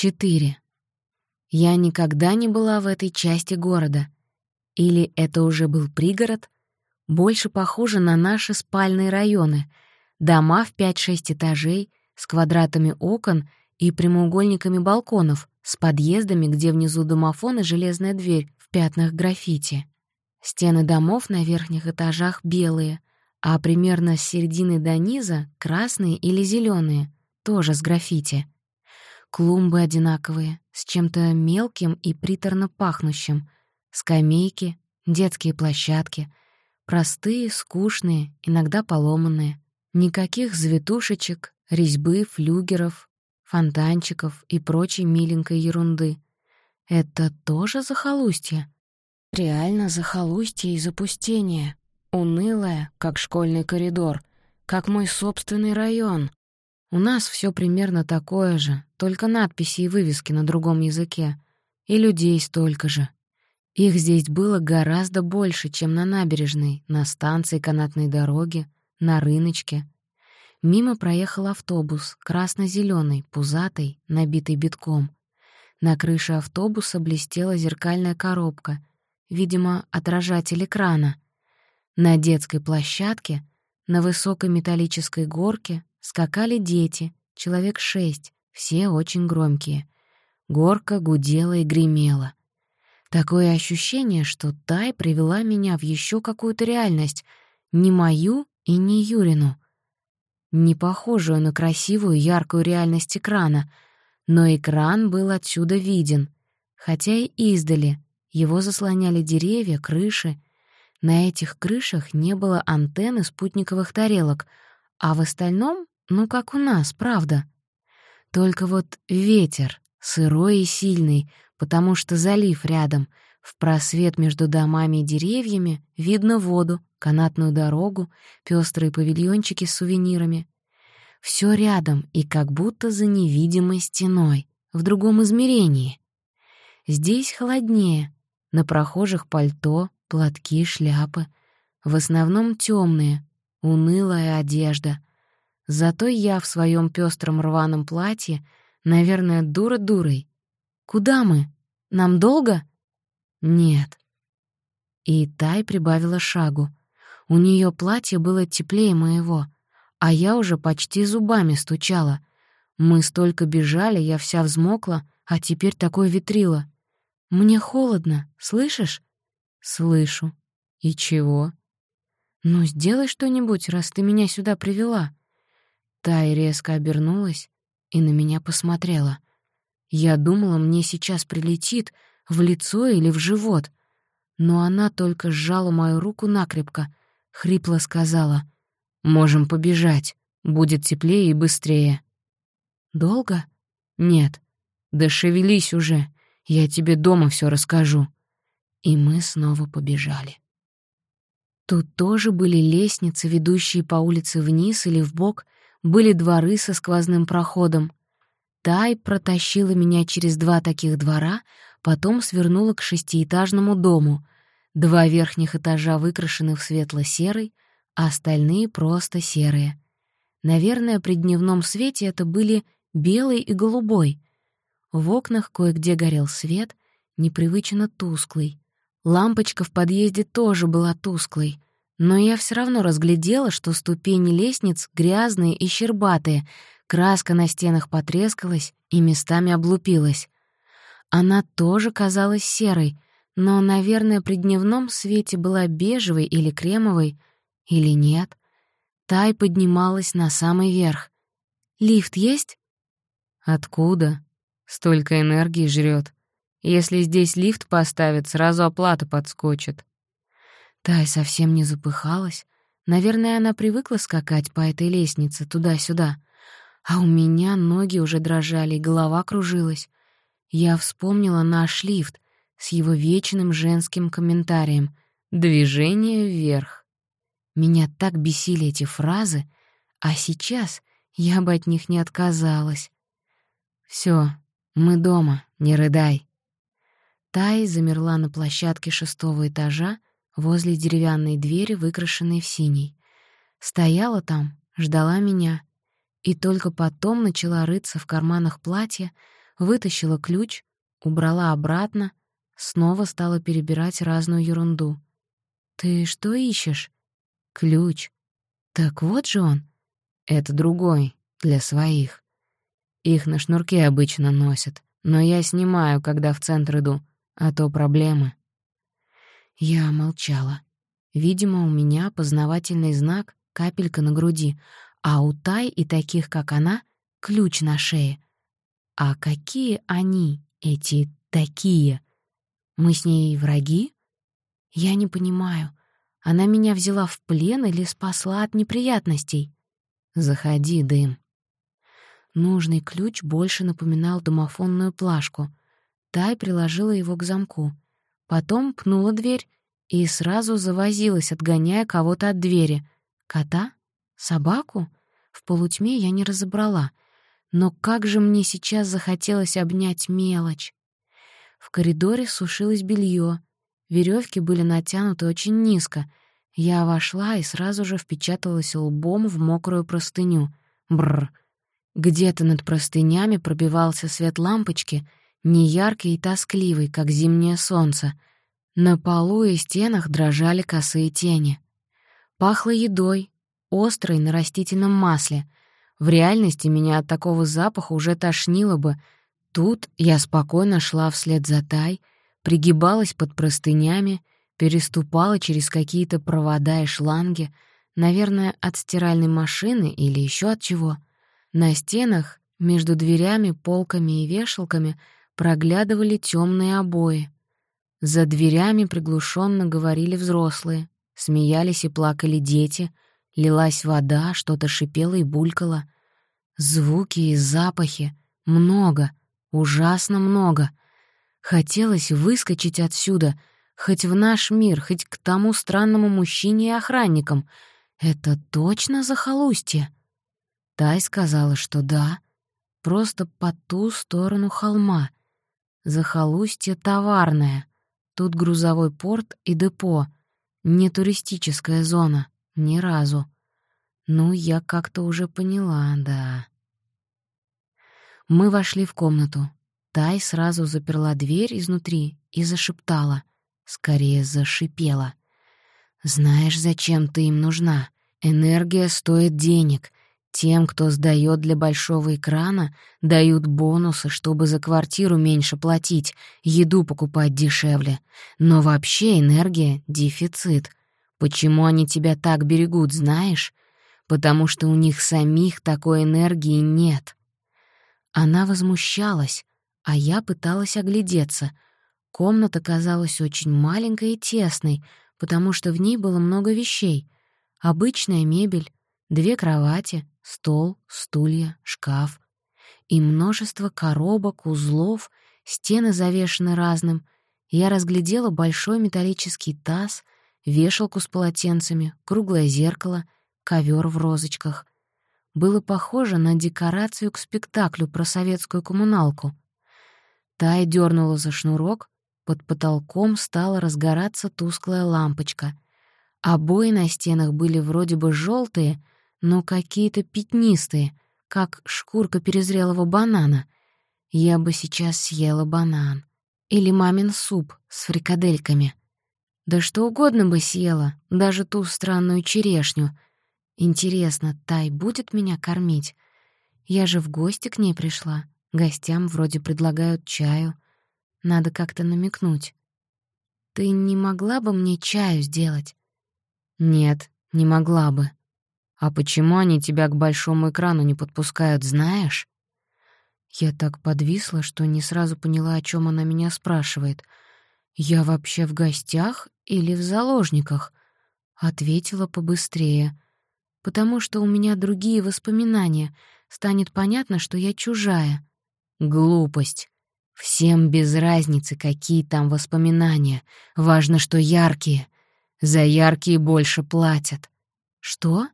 Четыре. Я никогда не была в этой части города. Или это уже был пригород? Больше похоже на наши спальные районы. Дома в 5-6 этажей, с квадратами окон и прямоугольниками балконов, с подъездами, где внизу домофон и железная дверь в пятнах граффити. Стены домов на верхних этажах белые, а примерно с середины до низа — красные или зеленые, тоже с граффити. Клумбы одинаковые, с чем-то мелким и приторно пахнущим. Скамейки, детские площадки. Простые, скучные, иногда поломанные. Никаких завитушечек, резьбы, флюгеров, фонтанчиков и прочей миленькой ерунды. Это тоже захолустье? Реально захолустье и запустение. Унылое, как школьный коридор, как мой собственный район. У нас все примерно такое же, только надписи и вывески на другом языке. И людей столько же. Их здесь было гораздо больше, чем на набережной, на станции канатной дороги, на рыночке. Мимо проехал автобус, красно зеленый пузатый, набитый битком. На крыше автобуса блестела зеркальная коробка, видимо, отражатель экрана. На детской площадке, на высокой металлической горке скакали дети, человек шесть, все очень громкие. Горка гудела и гремела. Такое ощущение, что Тай привела меня в еще какую-то реальность, не мою и не Юрину, не похожую на красивую яркую реальность экрана, но экран был отсюда виден, хотя и издали, его заслоняли деревья, крыши. На этих крышах не было антенны спутниковых тарелок, а в остальном, ну как у нас, правда. Только вот ветер, сырой и сильный, потому что залив рядом. В просвет между домами и деревьями видно воду, канатную дорогу, пестрые павильончики с сувенирами. Все рядом и как будто за невидимой стеной, в другом измерении. Здесь холоднее, на прохожих пальто, платки, шляпы. В основном темные, унылая одежда. Зато я в своем пестром рваном платье, наверное, дура дурой. Куда мы? Нам долго? Нет. И Тай прибавила шагу. У нее платье было теплее моего, а я уже почти зубами стучала. Мы столько бежали, я вся взмокла, а теперь такое ветрило. Мне холодно, слышишь? Слышу. И чего? Ну, сделай что-нибудь, раз ты меня сюда привела. Тай резко обернулась и на меня посмотрела. Я думала, мне сейчас прилетит в лицо или в живот. Но она только сжала мою руку накрепко, хрипло сказала, «Можем побежать, будет теплее и быстрее». «Долго?» «Нет». «Да шевелись уже, я тебе дома все расскажу». И мы снова побежали. Тут тоже были лестницы, ведущие по улице вниз или вбок, были дворы со сквозным проходом. Тай протащила меня через два таких двора, потом свернула к шестиэтажному дому. Два верхних этажа выкрашены в светло-серый, а остальные просто серые. Наверное, при дневном свете это были белый и голубой, в окнах кое-где горел свет, непривычно тусклый. Лампочка в подъезде тоже была тусклой, но я все равно разглядела, что ступени лестниц грязные и щербатые, краска на стенах потрескалась и местами облупилась. Она тоже казалась серой, но, наверное, при дневном свете была бежевой или кремовой, или нет. Тай поднималась на самый верх. «Лифт есть?» «Откуда?» Столько энергии жрет. Если здесь лифт поставят, сразу оплата подскочит. Тай совсем не запыхалась. Наверное, она привыкла скакать по этой лестнице туда-сюда. А у меня ноги уже дрожали, голова кружилась. Я вспомнила наш лифт с его вечным женским комментарием «Движение вверх». Меня так бесили эти фразы, а сейчас я бы от них не отказалась. Все, «Мы дома, не рыдай». Тай замерла на площадке шестого этажа возле деревянной двери, выкрашенной в синий. Стояла там, ждала меня, и только потом начала рыться в карманах платья, Вытащила ключ, убрала обратно, снова стала перебирать разную ерунду. «Ты что ищешь?» «Ключ». «Так вот же он». «Это другой, для своих. Их на шнурке обычно носят, но я снимаю, когда в центр иду, а то проблемы». Я молчала. Видимо, у меня познавательный знак — капелька на груди, а у Тай и таких, как она, ключ на шее. А какие они, эти такие? Мы с ней враги? Я не понимаю. Она меня взяла в плен или спасла от неприятностей? Заходи, дым. Нужный ключ больше напоминал домофонную плашку. Тай приложила его к замку. Потом пнула дверь и сразу завозилась, отгоняя кого-то от двери. Кота? Собаку? В полутьме я не разобрала. Но как же мне сейчас захотелось обнять мелочь. В коридоре сушилось белье. Веревки были натянуты очень низко. Я вошла и сразу же впечаталась лбом в мокрую простыню. Бррр. Где-то над простынями пробивался свет лампочки, неяркий и тоскливый, как зимнее солнце. На полу и стенах дрожали косые тени. Пахло едой, острой на растительном масле. В реальности меня от такого запаха уже тошнило бы. Тут я спокойно шла вслед за Тай, пригибалась под простынями, переступала через какие-то провода и шланги, наверное, от стиральной машины или еще от чего. На стенах, между дверями, полками и вешалками проглядывали темные обои. За дверями приглушенно говорили взрослые, смеялись и плакали дети — Лилась вода, что-то шипело и булькало. Звуки и запахи. Много, ужасно много. Хотелось выскочить отсюда, хоть в наш мир, хоть к тому странному мужчине и охранникам. Это точно захолустье? Тай сказала, что да, просто по ту сторону холма. Захолустье товарное. Тут грузовой порт и депо, не туристическая зона. Ни разу. Ну, я как-то уже поняла, да. Мы вошли в комнату. Тай сразу заперла дверь изнутри и зашептала. Скорее, зашипела. «Знаешь, зачем ты им нужна? Энергия стоит денег. Тем, кто сдаёт для большого экрана, дают бонусы, чтобы за квартиру меньше платить, еду покупать дешевле. Но вообще энергия — дефицит. Почему они тебя так берегут, знаешь? Потому что у них самих такой энергии нет. Она возмущалась, а я пыталась оглядеться. Комната казалась очень маленькой и тесной, потому что в ней было много вещей. Обычная мебель, две кровати, стол, стулья, шкаф. И множество коробок, узлов, стены завешены разным. Я разглядела большой металлический таз — вешалку с полотенцами, круглое зеркало, ковер в розочках. Было похоже на декорацию к спектаклю про советскую коммуналку. Тай дернула за шнурок, под потолком стала разгораться тусклая лампочка. Обои на стенах были вроде бы желтые, но какие-то пятнистые, как шкурка перезрелого банана. Я бы сейчас съела банан. Или мамин суп с фрикадельками. Да что угодно бы съела, даже ту странную черешню. Интересно, Тай будет меня кормить? Я же в гости к ней пришла. Гостям вроде предлагают чаю. Надо как-то намекнуть. Ты не могла бы мне чаю сделать? Нет, не могла бы. А почему они тебя к большому экрану не подпускают, знаешь? Я так подвисла, что не сразу поняла, о чем она меня спрашивает — «Я вообще в гостях или в заложниках?» Ответила побыстрее. «Потому что у меня другие воспоминания. Станет понятно, что я чужая». «Глупость. Всем без разницы, какие там воспоминания. Важно, что яркие. За яркие больше платят». «Что?»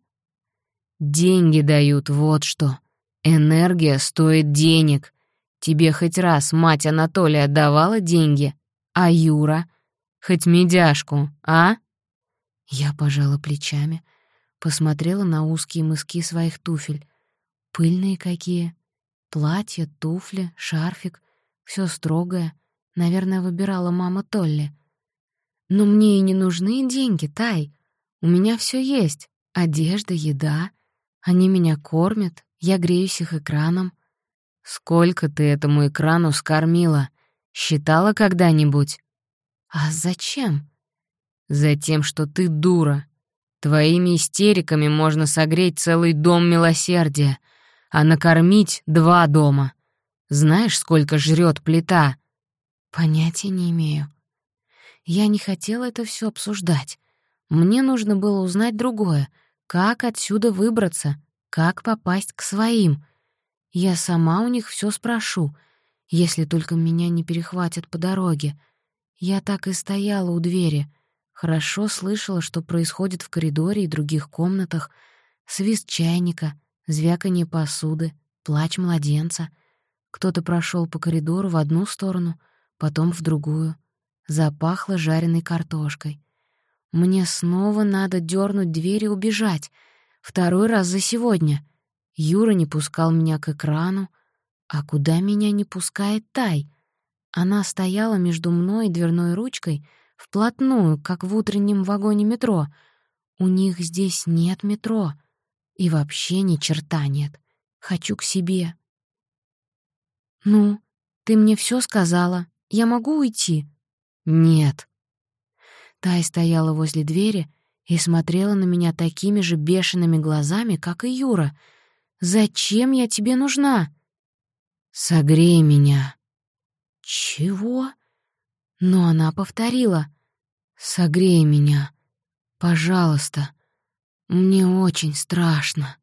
«Деньги дают, вот что. Энергия стоит денег. Тебе хоть раз мать Анатолия давала деньги?» А Юра? Хоть медяшку, а?» Я пожала плечами, посмотрела на узкие мыски своих туфель. Пыльные какие. Платье, туфли, шарфик — все строгое. Наверное, выбирала мама Толли. Но мне и не нужны деньги, Тай. У меня все есть. Одежда, еда. Они меня кормят, я греюсь их экраном. Сколько ты этому экрану скормила? Считала когда-нибудь? А зачем? Затем, что ты дура. Твоими истериками можно согреть целый дом милосердия, а накормить два дома. Знаешь, сколько жрет плита? Понятия не имею. Я не хотела это все обсуждать. Мне нужно было узнать другое. Как отсюда выбраться? Как попасть к своим? Я сама у них все спрошу, если только меня не перехватят по дороге. Я так и стояла у двери. Хорошо слышала, что происходит в коридоре и других комнатах. Свист чайника, звяканье посуды, плач младенца. Кто-то прошел по коридору в одну сторону, потом в другую. Запахло жареной картошкой. Мне снова надо дернуть дверь и убежать. Второй раз за сегодня. Юра не пускал меня к экрану. А куда меня не пускает Тай? Она стояла между мной и дверной ручкой вплотную, как в утреннем вагоне метро. У них здесь нет метро. И вообще ни черта нет. Хочу к себе. «Ну, ты мне все сказала. Я могу уйти?» «Нет», Тай стояла возле двери и смотрела на меня такими же бешеными глазами, как и Юра. «Зачем я тебе нужна?» «Согрей меня». «Чего?» Но она повторила. «Согрей меня. Пожалуйста. Мне очень страшно».